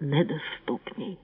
недоступній.